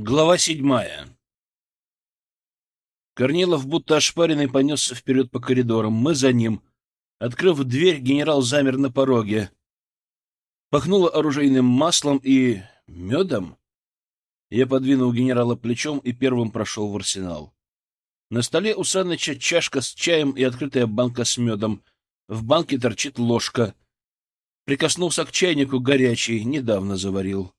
Глава седьмая. Корнилов, будто ошпаренный, понесся вперед по коридорам. Мы за ним. Открыв дверь, генерал замер на пороге. Пахнуло оружейным маслом и... медом. Я подвинул генерала плечом и первым прошел в арсенал. На столе у Саныча чашка с чаем и открытая банка с медом. В банке торчит ложка. Прикоснулся к чайнику горячий, недавно заварил.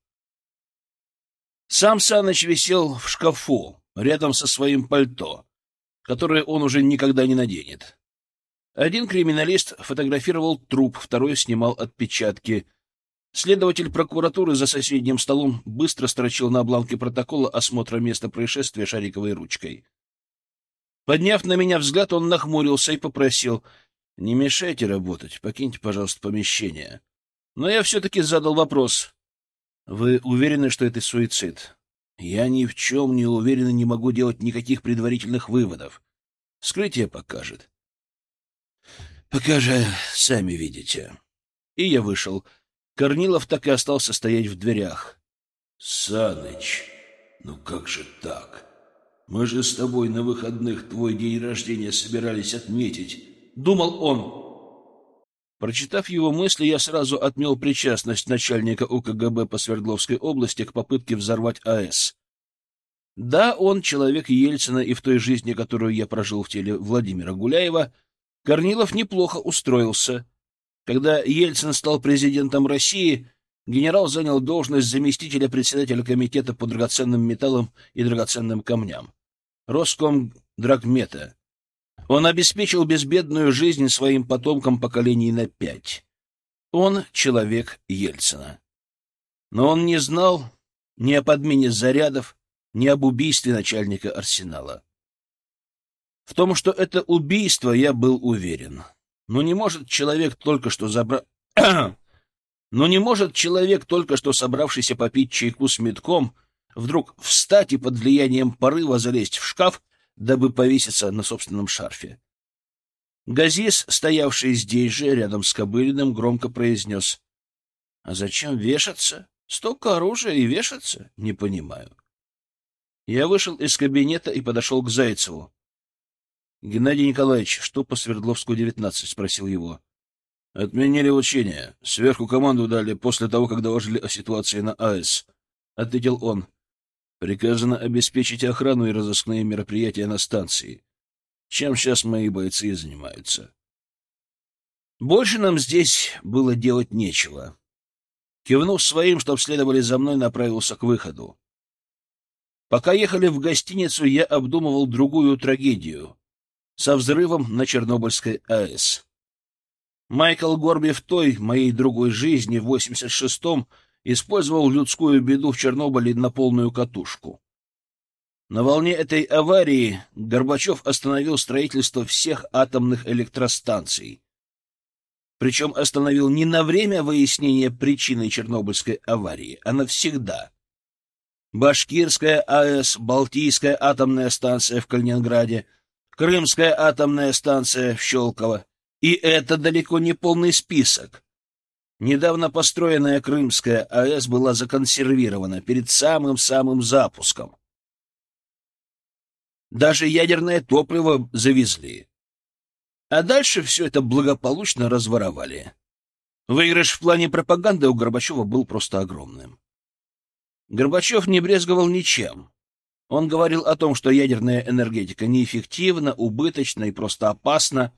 Сам Саныч висел в шкафу, рядом со своим пальто, которое он уже никогда не наденет. Один криминалист фотографировал труп, второй снимал отпечатки. Следователь прокуратуры за соседним столом быстро строчил на бланке протокола осмотра места происшествия шариковой ручкой. Подняв на меня взгляд, он нахмурился и попросил, «Не мешайте работать, покиньте, пожалуйста, помещение». Но я все-таки задал вопрос. Вы уверены, что это суицид? Я ни в чем не уверен и не могу делать никаких предварительных выводов. Вскрытие покажет. Пока же сами видите. И я вышел. Корнилов так и остался стоять в дверях. Саныч, ну как же так? Мы же с тобой на выходных твой день рождения собирались отметить. Думал он, Прочитав его мысли, я сразу отмел причастность начальника УКГБ по Свердловской области к попытке взорвать АЭС. Да, он человек Ельцина, и в той жизни, которую я прожил в теле Владимира Гуляева, Корнилов неплохо устроился. Когда Ельцин стал президентом России, генерал занял должность заместителя председателя комитета по драгоценным металлам и драгоценным камням. Роском Драгмета. Он обеспечил безбедную жизнь своим потомкам поколений на пять. Он человек Ельцина. Но он не знал ни о подмене зарядов, ни об убийстве начальника арсенала. В том, что это убийство, я был уверен. Но не может человек только что забра... Но не может человек, только что собравшийся попить чайку с метком, вдруг встать и под влиянием порыва залезть в шкаф дабы повеситься на собственном шарфе. Газис, стоявший здесь же, рядом с Кобылиным, громко произнес. — А зачем вешаться? Столько оружия и вешаться? Не понимаю. Я вышел из кабинета и подошел к Зайцеву. — Геннадий Николаевич, что по Свердловску, 19? — спросил его. — Отменили учения. Сверху команду дали после того, как доложили о ситуации на АЭС. — ответил он. Приказано обеспечить охрану и разыскные мероприятия на станции. Чем сейчас мои бойцы занимаются? Больше нам здесь было делать нечего. Кивнув своим, чтоб следовали за мной, направился к выходу. Пока ехали в гостиницу, я обдумывал другую трагедию со взрывом на Чернобыльской АЭС. Майкл Горби в той, моей другой жизни, в 86-м, использовал людскую беду в Чернобыле на полную катушку. На волне этой аварии Горбачев остановил строительство всех атомных электростанций. Причем остановил не на время выяснения причины Чернобыльской аварии, а навсегда. Башкирская АЭС, Балтийская атомная станция в Калининграде, Крымская атомная станция в Щелково. И это далеко не полный список. Недавно построенная Крымская АЭС была законсервирована перед самым-самым запуском. Даже ядерное топливо завезли. А дальше все это благополучно разворовали. Выигрыш в плане пропаганды у Горбачева был просто огромным. Горбачев не брезговал ничем. Он говорил о том, что ядерная энергетика неэффективна, убыточна и просто опасна.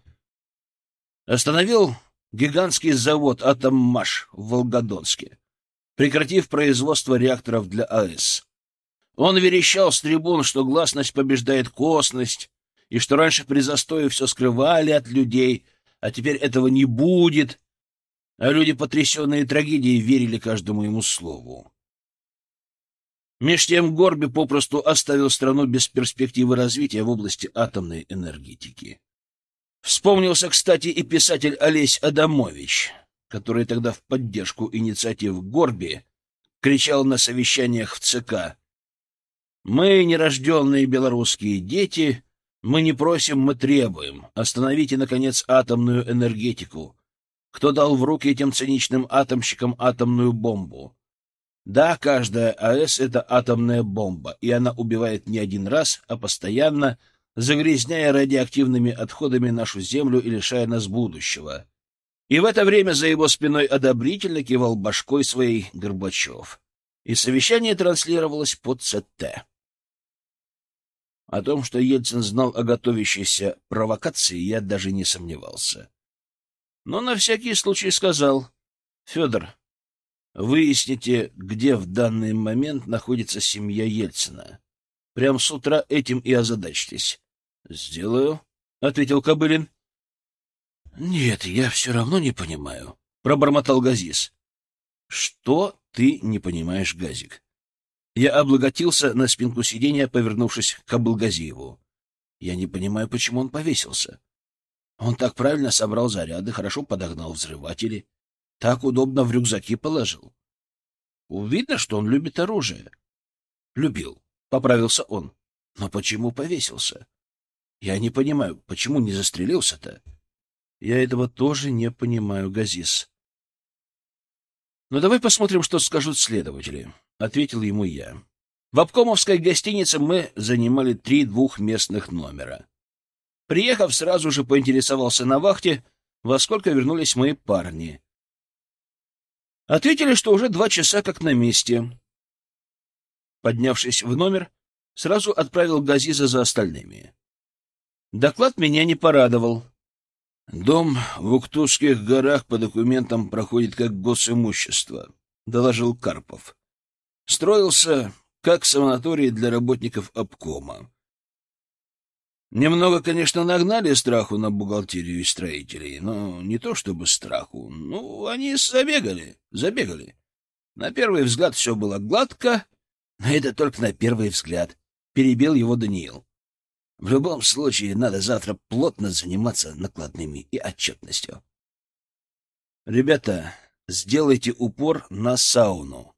Остановил гигантский завод «Атоммаш» в Волгодонске, прекратив производство реакторов для АЭС. Он верещал с трибун, что гласность побеждает косность, и что раньше при застое все скрывали от людей, а теперь этого не будет, а люди, потрясенные трагедией, верили каждому ему слову. Меж тем Горби попросту оставил страну без перспективы развития в области атомной энергетики. Вспомнился, кстати, и писатель Олесь Адамович, который тогда в поддержку инициатив Горби кричал на совещаниях в ЦК «Мы, нерожденные белорусские дети, мы не просим, мы требуем. Остановите, наконец, атомную энергетику. Кто дал в руки этим циничным атомщикам атомную бомбу? Да, каждая АЭС — это атомная бомба, и она убивает не один раз, а постоянно, загрязняя радиоактивными отходами нашу Землю и лишая нас будущего. И в это время за его спиной одобрительно кивал башкой своей Горбачев. И совещание транслировалось по ЦТ. О том, что Ельцин знал о готовящейся провокации, я даже не сомневался. Но на всякий случай сказал, «Федор, Выясните, где в данный момент находится семья Ельцина. Прям с утра этим и озадачьтесь. — Сделаю, — ответил Кобылин. — Нет, я все равно не понимаю, — пробормотал Газис. — Что ты не понимаешь, Газик? Я облаготился на спинку сиденья, повернувшись к Абылгазиеву. Я не понимаю, почему он повесился. Он так правильно собрал заряды, хорошо подогнал взрыватели. Так удобно в рюкзаки положил. Видно, что он любит оружие. Любил, поправился он. Но почему повесился? Я не понимаю, почему не застрелился-то? Я этого тоже не понимаю, Газис. Ну, давай посмотрим, что скажут следователи, — ответил ему я. В обкомовской гостинице мы занимали три двухместных номера. Приехав, сразу же поинтересовался на вахте, во сколько вернулись мои парни. Ответили, что уже два часа как на месте. Поднявшись в номер, сразу отправил Газиза за остальными. Доклад меня не порадовал. «Дом в Уктусских горах по документам проходит как госимущество», — доложил Карпов. «Строился как санаторий для работников обкома. Немного, конечно, нагнали страху на бухгалтерию и строителей, но не то чтобы страху. Ну, они забегали, забегали. На первый взгляд все было гладко, но это только на первый взгляд. Перебил его Даниил. В любом случае, надо завтра плотно заниматься накладными и отчетностью. Ребята, сделайте упор на сауну.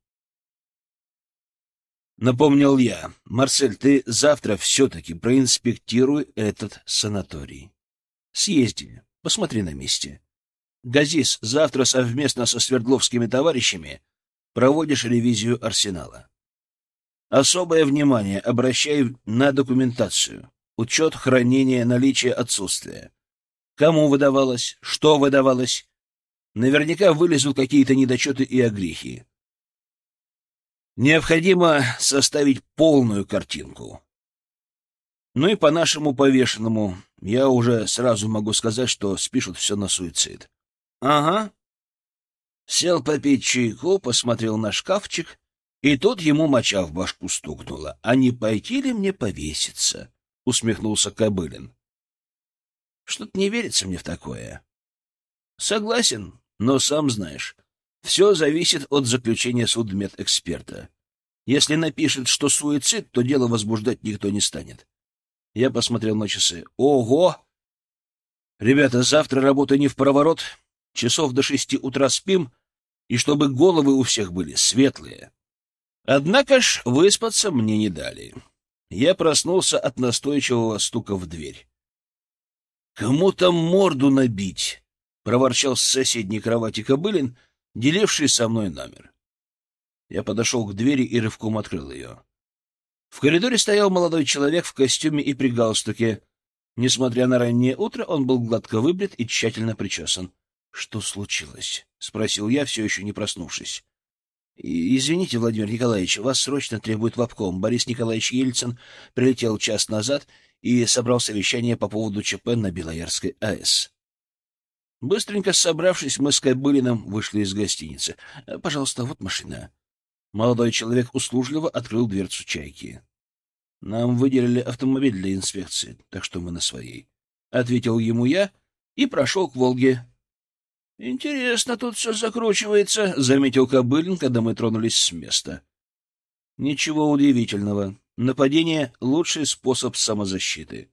Напомнил я. Марсель, ты завтра все-таки проинспектируй этот санаторий. Съезди, посмотри на месте. Газис, завтра совместно со Свердловскими товарищами проводишь ревизию арсенала. Особое внимание обращай на документацию, учет хранения, наличия, отсутствия. Кому выдавалось, что выдавалось. Наверняка вылезут какие-то недочеты и огрехи. Необходимо составить полную картинку. Ну и по нашему повешенному я уже сразу могу сказать, что спишут все на суицид. Ага. Сел попить чайку, посмотрел на шкафчик, и тут ему моча в башку стукнула. А не пойти ли мне повеситься? — усмехнулся Кобылин. Что-то не верится мне в такое. Согласен, но сам знаешь, все зависит от заключения судмедэксперта. Если напишет, что суицид, то дело возбуждать никто не станет. Я посмотрел на часы. Ого! Ребята, завтра работа не в проворот. Часов до шести утра спим, и чтобы головы у всех были светлые. Однако ж выспаться мне не дали. Я проснулся от настойчивого стука в дверь. «Кому там морду набить?» — проворчал с соседней кровати Кобылин — деливший со мной номер. Я подошел к двери и рывком открыл ее. В коридоре стоял молодой человек в костюме и при галстуке. Несмотря на раннее утро, он был гладко выбрит и тщательно причесан. — Что случилось? — спросил я, все еще не проснувшись. — Извините, Владимир Николаевич, вас срочно требует в обком. Борис Николаевич Ельцин прилетел час назад и собрал совещание по поводу ЧП на Белоярской АЭС. Быстренько собравшись, мы с Кобылиным вышли из гостиницы. Э, — Пожалуйста, вот машина. Молодой человек услужливо открыл дверцу чайки. — Нам выделили автомобиль для инспекции, так что мы на своей. — ответил ему я и прошел к «Волге». — Интересно тут все закручивается, — заметил Кобылин, когда мы тронулись с места. — Ничего удивительного. Нападение — лучший способ самозащиты.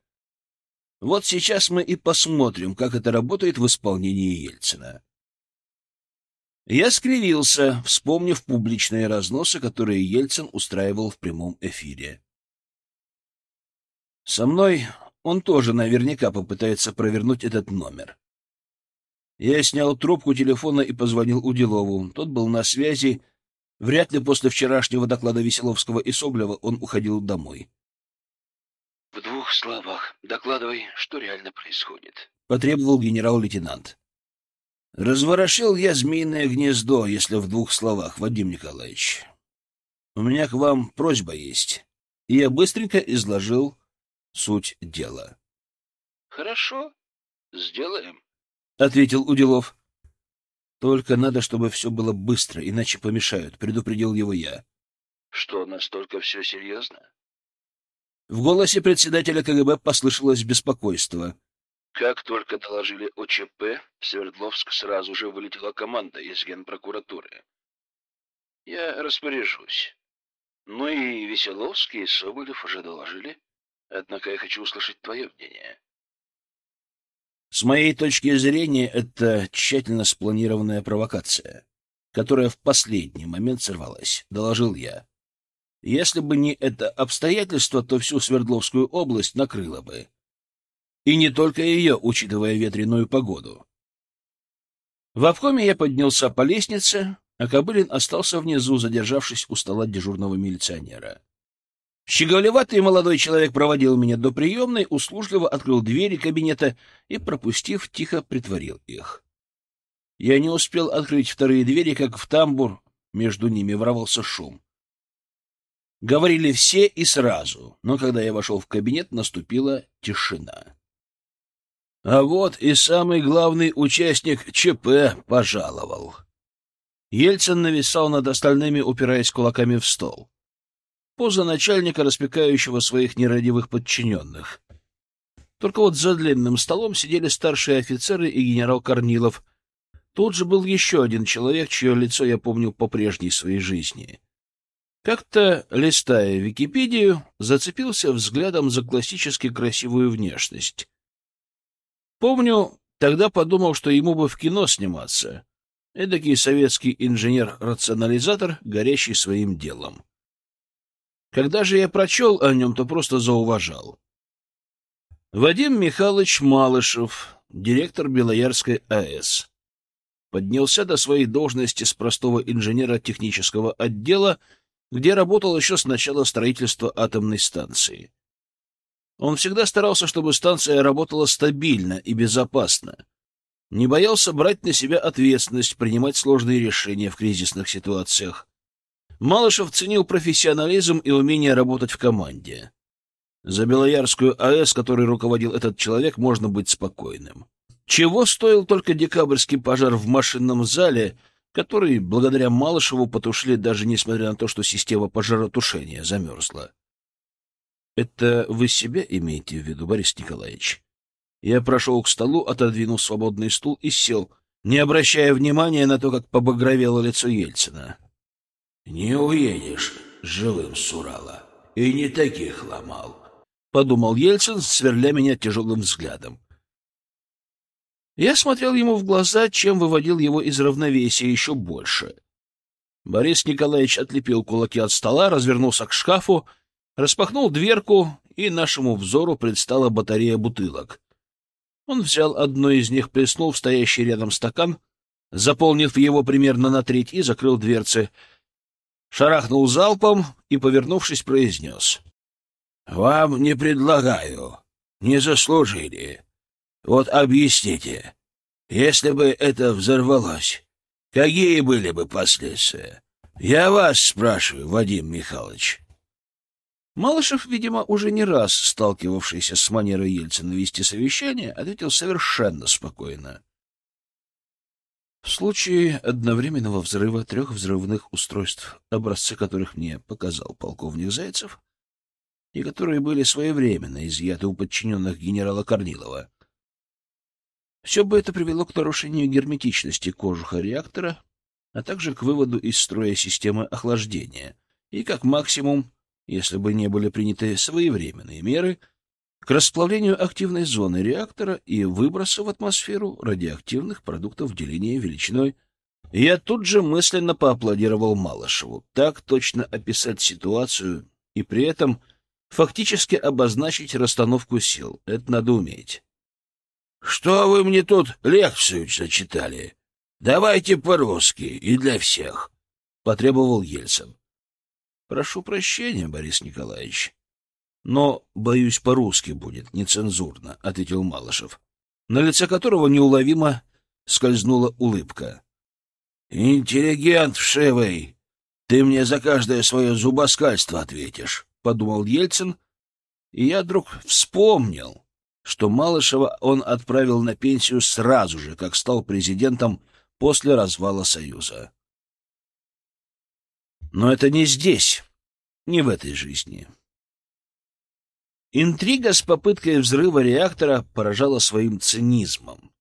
Вот сейчас мы и посмотрим, как это работает в исполнении Ельцина. Я скривился, вспомнив публичные разносы, которые Ельцин устраивал в прямом эфире. Со мной он тоже наверняка попытается провернуть этот номер. Я снял трубку телефона и позвонил Уделову. Тот был на связи Вряд ли после вчерашнего доклада Веселовского и Соблева он уходил домой. — В двух словах докладывай, что реально происходит, — потребовал генерал-лейтенант. — Разворошил я змеиное гнездо, если в двух словах, Вадим Николаевич. У меня к вам просьба есть. И я быстренько изложил суть дела. — Хорошо, сделаем, — ответил Уделов. Только надо, чтобы все было быстро, иначе помешают, — предупредил его я. — Что, настолько все серьезно? В голосе председателя КГБ послышалось беспокойство. Как только доложили о ЧП, в Свердловск сразу же вылетела команда из генпрокуратуры. Я распоряжусь. Ну и Веселовский и Соболев уже доложили. Однако я хочу услышать твое мнение. С моей точки зрения, это тщательно спланированная провокация, которая в последний момент сорвалась, — доложил я. Если бы не это обстоятельство, то всю Свердловскую область накрыло бы. И не только ее, учитывая ветреную погоду. В обкоме я поднялся по лестнице, а Кобылин остался внизу, задержавшись у стола дежурного милиционера. Щеголеватый молодой человек проводил меня до приемной, услужливо открыл двери кабинета и, пропустив, тихо притворил их. Я не успел открыть вторые двери, как в тамбур между ними ворвался шум. Говорили все и сразу, но когда я вошел в кабинет, наступила тишина. А вот и самый главный участник ЧП пожаловал. Ельцин нависал над остальными, упираясь кулаками в стол поза начальника, распекающего своих нерадивых подчиненных. Только вот за длинным столом сидели старшие офицеры и генерал Корнилов. Тут же был еще один человек, чье лицо я помню по прежней своей жизни. Как-то, листая Википедию, зацепился взглядом за классически красивую внешность. Помню, тогда подумал, что ему бы в кино сниматься. Эдакий советский инженер-рационализатор, горящий своим делом. Когда же я прочел о нем, то просто зауважал. Вадим Михайлович Малышев, директор Белоярской АЭС. Поднялся до своей должности с простого инженера технического отдела, где работал еще с начала строительства атомной станции. Он всегда старался, чтобы станция работала стабильно и безопасно. Не боялся брать на себя ответственность, принимать сложные решения в кризисных ситуациях. Малышев ценил профессионализм и умение работать в команде. За Белоярскую АЭС, которой руководил этот человек, можно быть спокойным. Чего стоил только декабрьский пожар в машинном зале, который, благодаря Малышеву, потушили даже несмотря на то, что система пожаротушения замерзла. Это вы себя имеете в виду, Борис Николаевич? Я прошел к столу, отодвинул свободный стул и сел, не обращая внимания на то, как побагровело лицо Ельцина. «Не уедешь живым с Урала. И не таких ломал», — подумал Ельцин, сверля меня тяжелым взглядом. Я смотрел ему в глаза, чем выводил его из равновесия еще больше. Борис Николаевич отлепил кулаки от стола, развернулся к шкафу, распахнул дверку, и нашему взору предстала батарея бутылок. Он взял одну из них, плеснул в стоящий рядом стакан, заполнив его примерно на треть, и закрыл дверцы — шарахнул залпом и, повернувшись, произнес. — Вам не предлагаю. Не заслужили. Вот объясните, если бы это взорвалось, какие были бы последствия? Я вас спрашиваю, Вадим Михайлович. Малышев, видимо, уже не раз сталкивавшийся с манерой Ельцина вести совещание, ответил совершенно спокойно. В случае одновременного взрыва трех взрывных устройств, образцы которых мне показал полковник Зайцев, и которые были своевременно изъяты у подчиненных генерала Корнилова, все бы это привело к нарушению герметичности кожуха реактора, а также к выводу из строя системы охлаждения, и как максимум, если бы не были приняты своевременные меры, к расплавлению активной зоны реактора и выбросу в атмосферу радиоактивных продуктов деления величиной. Я тут же мысленно поаплодировал Малышеву. Так точно описать ситуацию и при этом фактически обозначить расстановку сил. Это надо уметь. — Что вы мне тут лекцию зачитали? Давайте по-русски и для всех. — потребовал Ельцин. — Прошу прощения, Борис Николаевич, но, боюсь, по-русски будет, нецензурно, — ответил Малышев, на лице которого неуловимо скользнула улыбка. — Интеллигент вшивый! Ты мне за каждое свое зубоскальство ответишь, — подумал Ельцин, и я вдруг вспомнил, что Малышева он отправил на пенсию сразу же, как стал президентом после развала Союза. Но это не здесь, не в этой жизни. Интрига с попыткой взрыва реактора поражала своим цинизмом.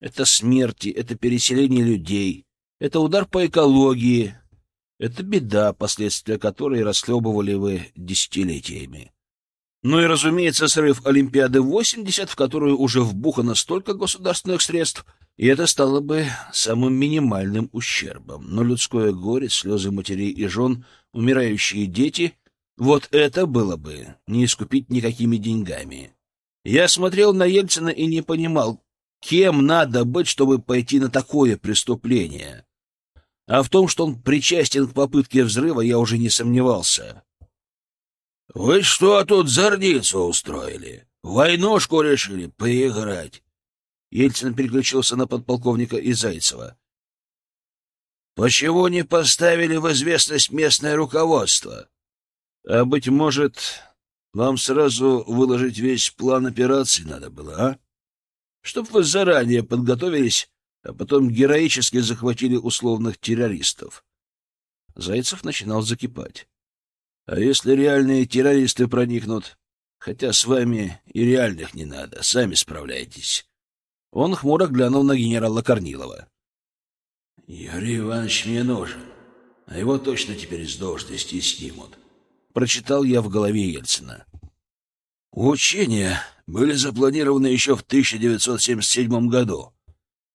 Это смерти, это переселение людей, это удар по экологии, это беда, последствия которой расхлебывали вы десятилетиями. Ну и, разумеется, срыв Олимпиады 80, в которую уже вбухано столько государственных средств, и это стало бы самым минимальным ущербом. Но людское горе, слезы матерей и жен, умирающие дети — вот это было бы не искупить никакими деньгами. Я смотрел на Ельцина и не понимал, кем надо быть, чтобы пойти на такое преступление. А в том, что он причастен к попытке взрыва, я уже не сомневался. — Вы что тут зорницу устроили? Войнушку решили поиграть? Ельцин переключился на подполковника Изайцева. — Почему не поставили в известность местное руководство? А, быть может, вам сразу выложить весь план операции надо было, а? Чтоб вы заранее подготовились, а потом героически захватили условных террористов. Зайцев начинал закипать. А если реальные террористы проникнут? Хотя с вами и реальных не надо, сами справляйтесь. Он хмуро глянул на генерала Корнилова. — Юрий Иванович мне нужен, а его точно теперь с должности снимут прочитал я в голове Ельцина. Учения были запланированы еще в 1977 году.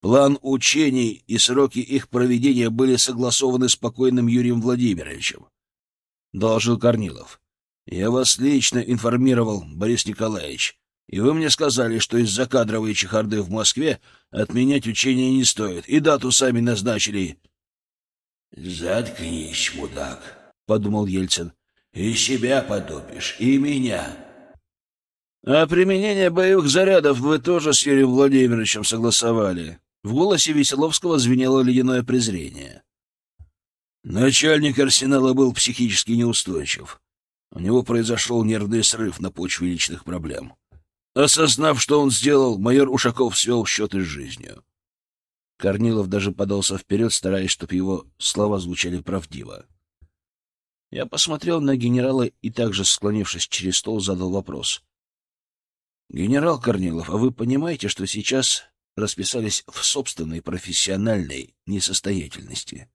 План учений и сроки их проведения были согласованы с покойным Юрием Владимировичем. Доложил Корнилов. Я вас лично информировал, Борис Николаевич, и вы мне сказали, что из-за кадровой чехарды в Москве отменять учения не стоит, и дату сами назначили. — Заткнись, мудак, — подумал Ельцин. И себя потопишь, и меня. А применение боевых зарядов вы тоже с Юрием Владимировичем согласовали. В голосе Веселовского звенело ледяное презрение. Начальник арсенала был психически неустойчив. У него произошел нервный срыв на почве личных проблем. Осознав, что он сделал, майор Ушаков свел счеты с жизнью. Корнилов даже подался вперед, стараясь, чтобы его слова звучали правдиво. Я посмотрел на генерала и также, склонившись через стол, задал вопрос. — Генерал Корнилов, а вы понимаете, что сейчас расписались в собственной профессиональной несостоятельности?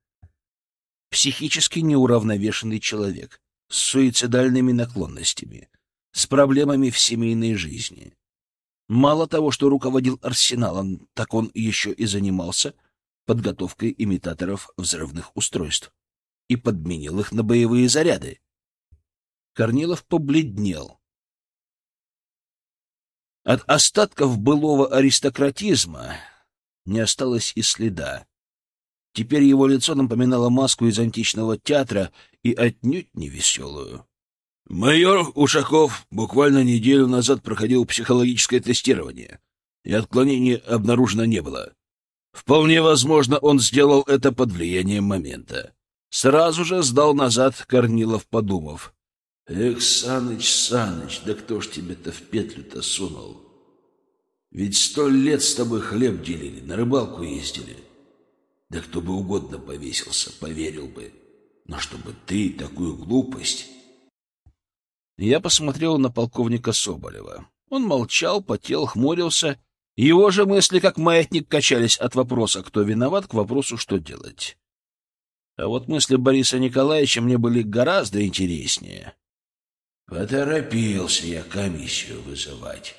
Психически неуравновешенный человек, с суицидальными наклонностями, с проблемами в семейной жизни. Мало того, что руководил арсеналом, так он еще и занимался подготовкой имитаторов взрывных устройств и подменил их на боевые заряды. Корнилов побледнел. От остатков былого аристократизма не осталось и следа. Теперь его лицо напоминало маску из античного театра и отнюдь не веселую. Майор Ушаков буквально неделю назад проходил психологическое тестирование, и отклонений обнаружено не было. Вполне возможно, он сделал это под влиянием момента. Сразу же сдал назад Корнилов, подумав. «Эх, Саныч, Саныч, да кто ж тебе-то в петлю-то сунул? Ведь сто лет с тобой хлеб делили, на рыбалку ездили. Да кто бы угодно повесился, поверил бы. Но чтобы ты такую глупость...» Я посмотрел на полковника Соболева. Он молчал, потел, хмурился. Его же мысли, как маятник, качались от вопроса, кто виноват, к вопросу, что делать. А вот мысли Бориса Николаевича мне были гораздо интереснее. Поторопился я комиссию вызывать.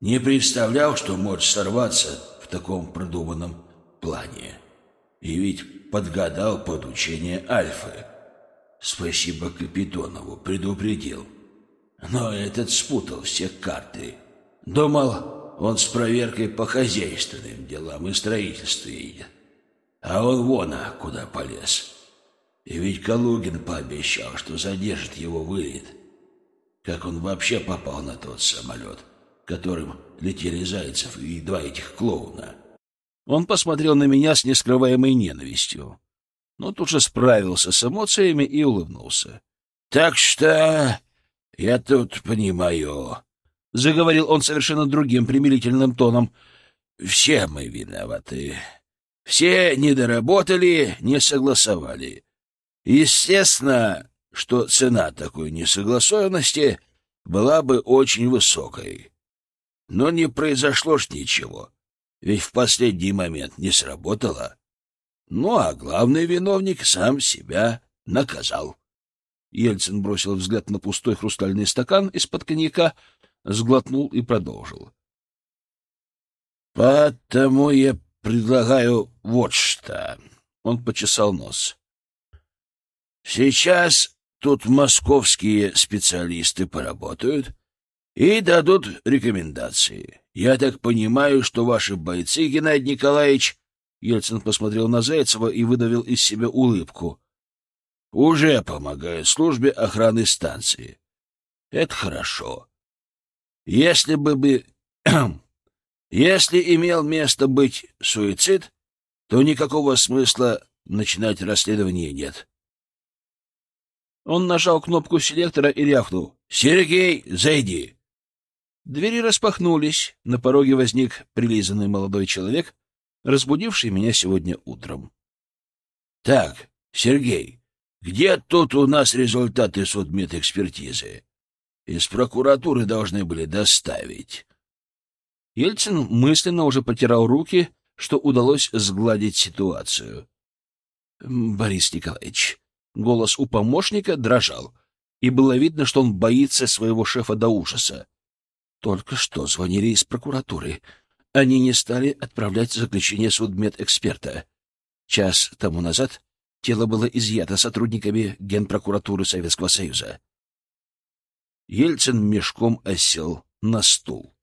Не представлял, что может сорваться в таком продуманном плане. И ведь подгадал под учение Альфы. Спасибо Капитонову, предупредил. Но этот спутал все карты. Думал, он с проверкой по хозяйственным делам и строительству едет. А он вон, а куда полез. И ведь Калугин пообещал, что задержит его вылет. Как он вообще попал на тот самолет, которым летели Зайцев и два этих клоуна? Он посмотрел на меня с нескрываемой ненавистью, но тут же справился с эмоциями и улыбнулся. — Так что я тут понимаю, — заговорил он совершенно другим примирительным тоном, — все мы виноваты. Все не доработали, не согласовали. Естественно, что цена такой несогласованности была бы очень высокой. Но не произошло ж ничего, ведь в последний момент не сработало. Ну, а главный виновник сам себя наказал. Ельцин бросил взгляд на пустой хрустальный стакан из-под коньяка, сглотнул и продолжил. — Потому я предлагаю вот что. Он почесал нос. Сейчас тут московские специалисты поработают и дадут рекомендации. Я так понимаю, что ваши бойцы, Геннадий Николаевич, Ельцин посмотрел на Зайцева и выдавил из себя улыбку, уже помогают службе охраны станции. Это хорошо. Если бы бы... Если имел место быть суицид, то никакого смысла начинать расследование нет. Он нажал кнопку селектора и рявкнул. «Сергей, зайди!» Двери распахнулись. На пороге возник прилизанный молодой человек, разбудивший меня сегодня утром. «Так, Сергей, где тут у нас результаты судмедэкспертизы? Из прокуратуры должны были доставить». Ельцин мысленно уже потирал руки, что удалось сгладить ситуацию. — Борис Николаевич, Голос у помощника дрожал, и было видно, что он боится своего шефа до ужаса. Только что звонили из прокуратуры. Они не стали отправлять заключение судмедэксперта. Час тому назад тело было изъято сотрудниками Генпрокуратуры Советского Союза. Ельцин мешком осел на стул.